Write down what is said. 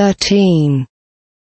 thirteen.